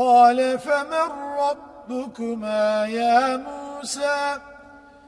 قال فمن ربكما يا موسى